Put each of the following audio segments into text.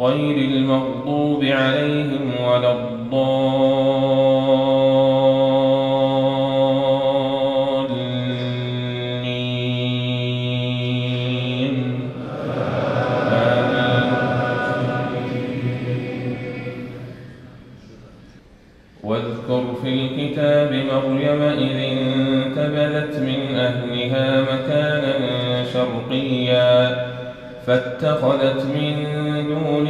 غير المغضوب عليهم ولا الضالين. واذكر في الكتاب مريم إذ انتبذت من أهلها مكانا شرقيا فاتخذت من حجابا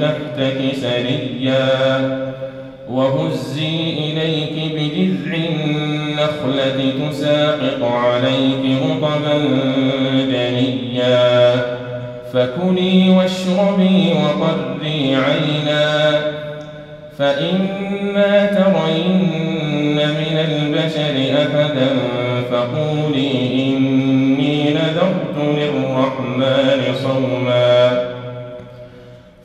تحتك سريا وهزي إليك بجذع النخلة تساقط عليك رطبا جنيا فكلي واشربي وقري عينا فإما ترين من البشر أحدا فقولي إني نذرت للرحمن صوما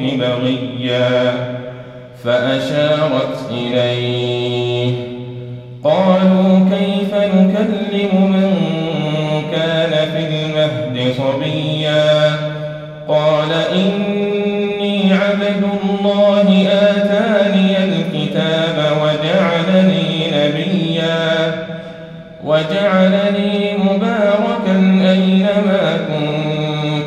أمك بغيا فأشارت إليه. قالوا كيف نكلم من كان في المهد صبيا؟ قال إني عبد الله آتاني الكتاب وجعلني نبيا. وجعلني مباركا أينما كنت.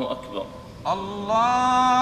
الله أكبر. الله